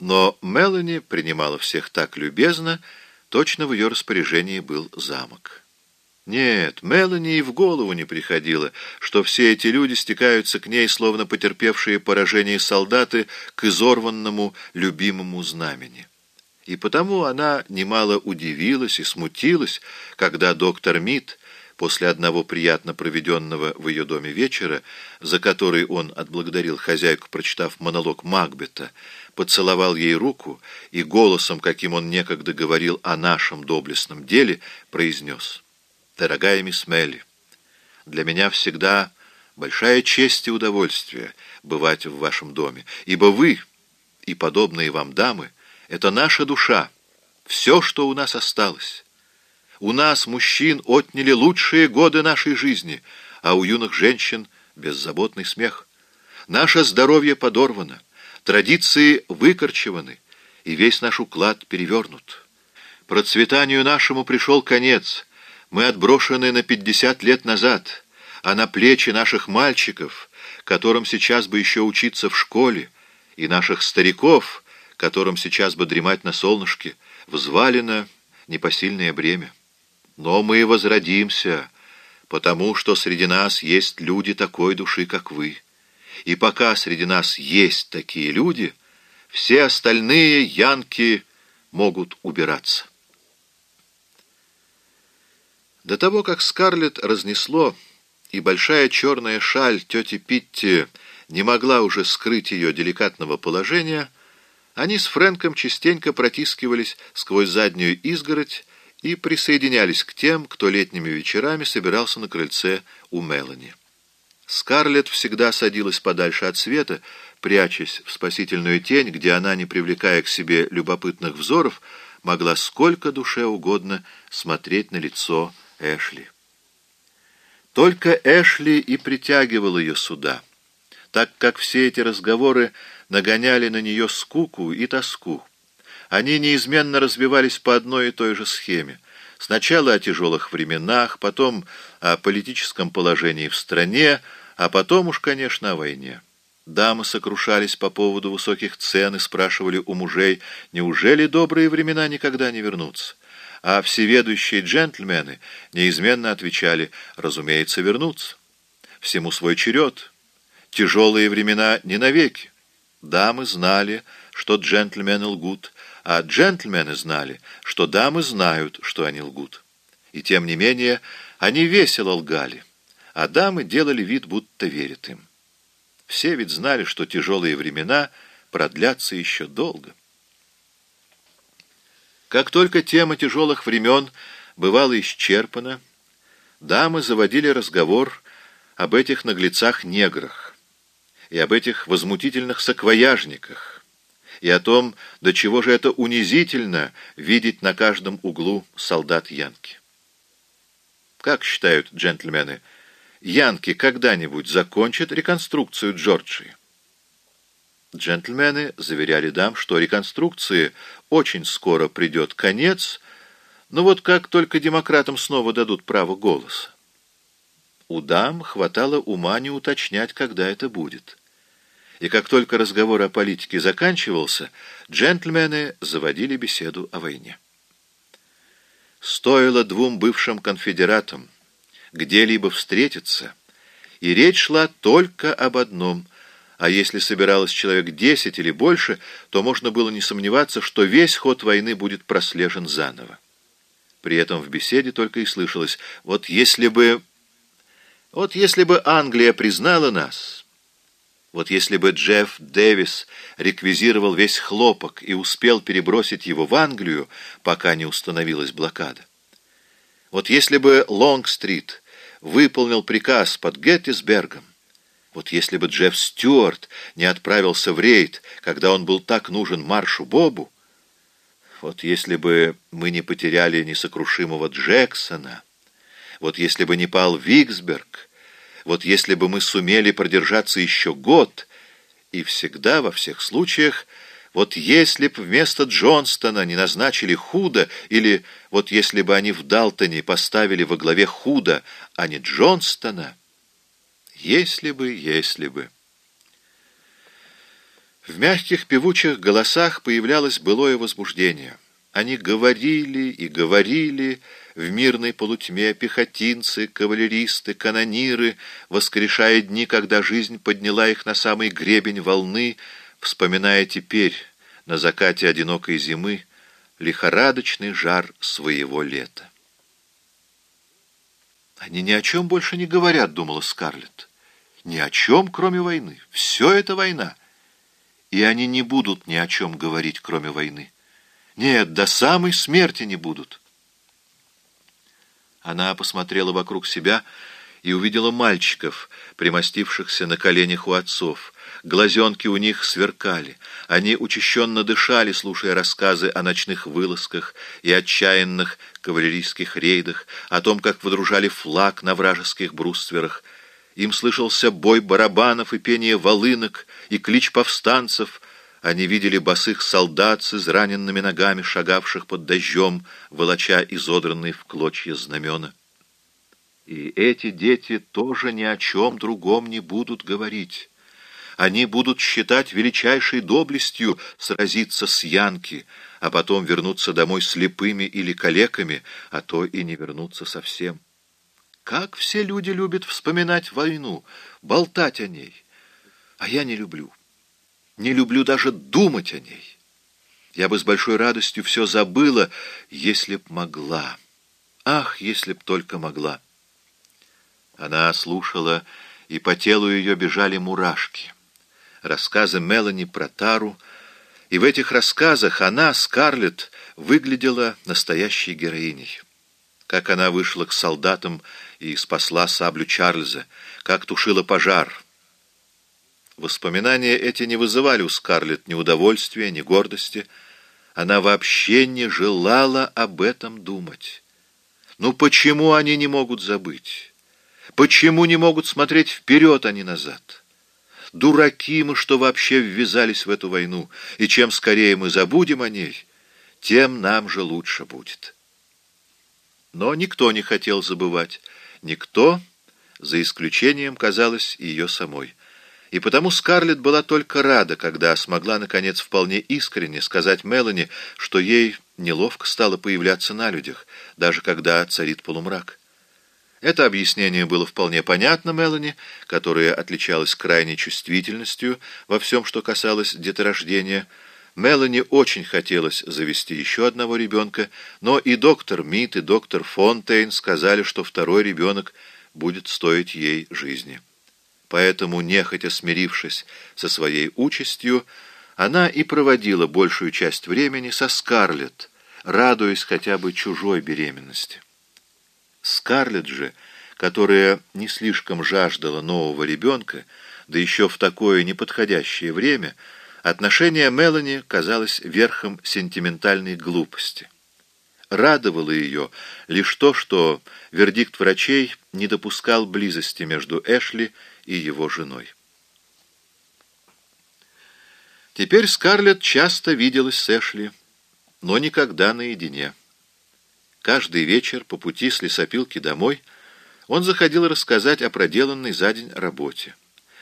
Но Мелани принимала всех так любезно, точно в ее распоряжении был замок. Нет, Мелани и в голову не приходило, что все эти люди стекаются к ней, словно потерпевшие поражение солдаты, к изорванному любимому знамени. И потому она немало удивилась и смутилась, когда доктор Мид, после одного приятно проведенного в ее доме вечера, за который он отблагодарил хозяйку, прочитав монолог Макбета, поцеловал ей руку и голосом, каким он некогда говорил о нашем доблестном деле, произнес «Дорогая мисс Мелли, для меня всегда большая честь и удовольствие бывать в вашем доме, ибо вы и подобные вам дамы — это наша душа, все, что у нас осталось». У нас, мужчин, отняли лучшие годы нашей жизни, а у юных женщин — беззаботный смех. Наше здоровье подорвано, традиции выкорчеваны, и весь наш уклад перевернут. Процветанию нашему пришел конец. Мы отброшены на пятьдесят лет назад, а на плечи наших мальчиков, которым сейчас бы еще учиться в школе, и наших стариков, которым сейчас бы дремать на солнышке, взвалено непосильное бремя. Но мы возродимся, потому что среди нас есть люди такой души, как вы. И пока среди нас есть такие люди, все остальные янки могут убираться. До того, как Скарлетт разнесло, и большая черная шаль тети Питти не могла уже скрыть ее деликатного положения, они с Фрэнком частенько протискивались сквозь заднюю изгородь и присоединялись к тем, кто летними вечерами собирался на крыльце у Мелани. Скарлетт всегда садилась подальше от света, прячась в спасительную тень, где она, не привлекая к себе любопытных взоров, могла сколько душе угодно смотреть на лицо Эшли. Только Эшли и притягивал ее сюда, так как все эти разговоры нагоняли на нее скуку и тоску. Они неизменно развивались по одной и той же схеме. Сначала о тяжелых временах, потом о политическом положении в стране, а потом уж, конечно, о войне. Дамы сокрушались по поводу высоких цен и спрашивали у мужей, неужели добрые времена никогда не вернутся? А всеведущие джентльмены неизменно отвечали, разумеется, вернутся. Всему свой черед. Тяжелые времена не навеки. Дамы знали, что джентльмены лгут, а джентльмены знали, что дамы знают, что они лгут. И тем не менее они весело лгали, а дамы делали вид, будто верят им. Все ведь знали, что тяжелые времена продлятся еще долго. Как только тема тяжелых времен бывала исчерпана, дамы заводили разговор об этих наглецах-неграх и об этих возмутительных саквояжниках, и о том, до чего же это унизительно видеть на каждом углу солдат Янки. Как считают джентльмены, Янки когда-нибудь закончат реконструкцию Джорджии? Джентльмены заверяли дам, что реконструкции очень скоро придет конец, но вот как только демократам снова дадут право голоса. У дам хватало ума не уточнять, когда это будет и как только разговор о политике заканчивался, джентльмены заводили беседу о войне. Стоило двум бывшим конфедератам где-либо встретиться, и речь шла только об одном, а если собиралось человек десять или больше, то можно было не сомневаться, что весь ход войны будет прослежен заново. При этом в беседе только и слышалось «Вот если бы... вот если бы Англия признала нас...» Вот если бы Джефф Дэвис реквизировал весь хлопок и успел перебросить его в Англию, пока не установилась блокада. Вот если бы Лонг-стрит выполнил приказ под Геттисбергом, вот если бы Джефф Стюарт не отправился в рейд, когда он был так нужен Маршу Бобу, вот если бы мы не потеряли несокрушимого Джексона, вот если бы не пал Виксберг, вот если бы мы сумели продержаться еще год, и всегда, во всех случаях, вот если б вместо Джонстона не назначили Худа, или вот если бы они в Далтоне поставили во главе Худа, а не Джонстона, если бы, если бы. В мягких певучих голосах появлялось былое возбуждение. Они говорили и говорили в мирной полутьме пехотинцы, кавалеристы, канониры, воскрешая дни, когда жизнь подняла их на самый гребень волны, вспоминая теперь, на закате одинокой зимы, лихорадочный жар своего лета. «Они ни о чем больше не говорят», — думала Скарлетт. «Ни о чем, кроме войны. Все это война. И они не будут ни о чем говорить, кроме войны. Нет, до самой смерти не будут». Она посмотрела вокруг себя и увидела мальчиков, примостившихся на коленях у отцов. Глазенки у них сверкали. Они учащенно дышали, слушая рассказы о ночных вылазках и отчаянных кавалерийских рейдах, о том, как выдружали флаг на вражеских брустверах. Им слышался бой барабанов и пение волынок, и клич повстанцев. Они видели босых солдат с израненными ногами, шагавших под дождем, волоча изодранные в клочья знамена. И эти дети тоже ни о чем другом не будут говорить. Они будут считать величайшей доблестью сразиться с Янки, а потом вернуться домой слепыми или калеками, а то и не вернуться совсем. Как все люди любят вспоминать войну, болтать о ней. А я не люблю. Не люблю даже думать о ней. Я бы с большой радостью все забыла, если б могла. Ах, если б только могла. Она слушала, и по телу ее бежали мурашки рассказы Мелани про Тару, и в этих рассказах она, Скарлетт, выглядела настоящей героиней. Как она вышла к солдатам и спасла саблю Чарльза, как тушила пожар. Воспоминания эти не вызывали у Скарлетт ни удовольствия, ни гордости. Она вообще не желала об этом думать. Ну почему они не могут забыть? Почему не могут смотреть вперед, а не назад? Дураки мы, что вообще ввязались в эту войну, и чем скорее мы забудем о ней, тем нам же лучше будет. Но никто не хотел забывать. Никто, за исключением, казалось, ее самой. И потому Скарлетт была только рада, когда смогла, наконец, вполне искренне сказать Мелани, что ей неловко стало появляться на людях, даже когда царит полумрак. Это объяснение было вполне понятно Мелани, которая отличалась крайней чувствительностью во всем, что касалось деторождения. Мелани очень хотелось завести еще одного ребенка, но и доктор Мит, и доктор Фонтейн сказали, что второй ребенок будет стоить ей жизни. Поэтому, нехотя смирившись со своей участью, она и проводила большую часть времени со Скарлетт, радуясь хотя бы чужой беременности. Скарлетт же, которая не слишком жаждала нового ребенка, да еще в такое неподходящее время, отношение Мелани казалось верхом сентиментальной глупости. Радовало ее лишь то, что вердикт врачей не допускал близости между Эшли и его женой. Теперь Скарлетт часто виделась с Эшли, но никогда наедине. Каждый вечер по пути с лесопилки домой он заходил рассказать о проделанной за день работе.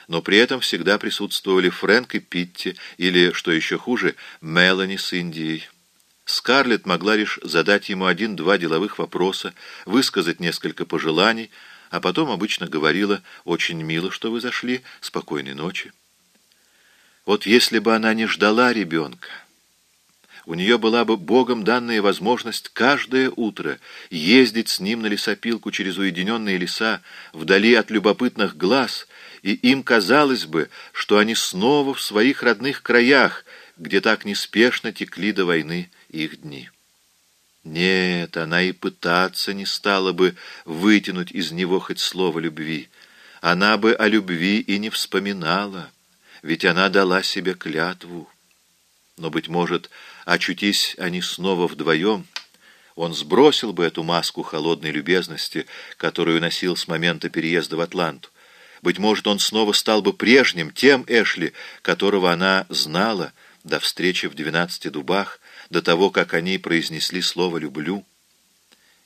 Но при этом всегда присутствовали Фрэнк и Питти, или, что еще хуже, Мелани с Индией. Скарлетт могла лишь задать ему один-два деловых вопроса, высказать несколько пожеланий, а потом обычно говорила «Очень мило, что вы зашли. Спокойной ночи». Вот если бы она не ждала ребенка, у нее была бы Богом данная возможность каждое утро ездить с ним на лесопилку через уединенные леса, вдали от любопытных глаз, и им казалось бы, что они снова в своих родных краях, где так неспешно текли до войны их дни. Нет, она и пытаться не стала бы вытянуть из него хоть слово любви. Она бы о любви и не вспоминала, ведь она дала себе клятву. Но, быть может, очутись они снова вдвоем, он сбросил бы эту маску холодной любезности, которую носил с момента переезда в Атланту. Быть может, он снова стал бы прежним, тем Эшли, которого она знала до встречи в двенадцати дубах, до того, как они произнесли слово «люблю».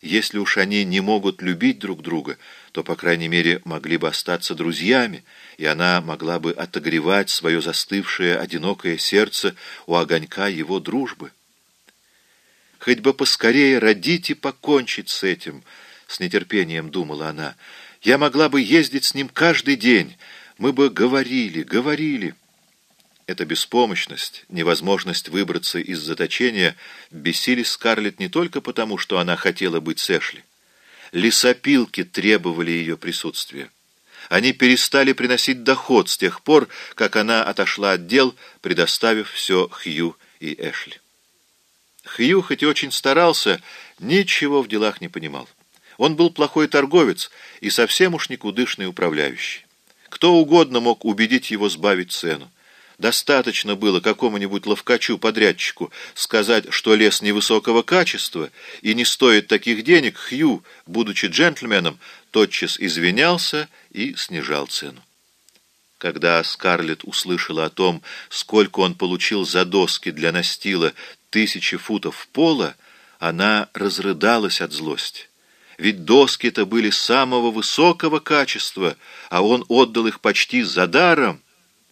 Если уж они не могут любить друг друга, то, по крайней мере, могли бы остаться друзьями, и она могла бы отогревать свое застывшее, одинокое сердце у огонька его дружбы. Хоть бы поскорее родить и покончить с этим, с нетерпением думала она. Я могла бы ездить с ним каждый день, мы бы говорили, говорили. Эта беспомощность, невозможность выбраться из заточения бесили Скарлетт не только потому, что она хотела быть с Эшли. Лесопилки требовали ее присутствия. Они перестали приносить доход с тех пор, как она отошла от дел, предоставив все Хью и Эшли. Хью, хоть и очень старался, ничего в делах не понимал. Он был плохой торговец и совсем уж никудышный управляющий. Кто угодно мог убедить его сбавить цену. Достаточно было какому-нибудь ловкачу-подрядчику сказать, что лес невысокого качества и не стоит таких денег, Хью, будучи джентльменом, тотчас извинялся и снижал цену. Когда Скарлетт услышала о том, сколько он получил за доски для настила тысячи футов пола, она разрыдалась от злости. Ведь доски-то были самого высокого качества, а он отдал их почти за даром —